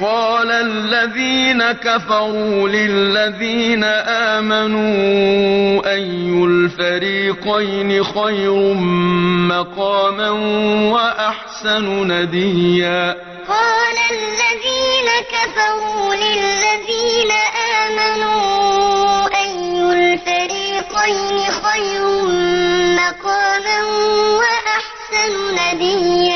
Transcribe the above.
قال الذين كفروا للذين آمنوا أي الفريقين خير مقاما وأحسن نديا؟ قال الذين كفروا للذين آمنوا أي الفريقين خير مقاما وأحسن نديا؟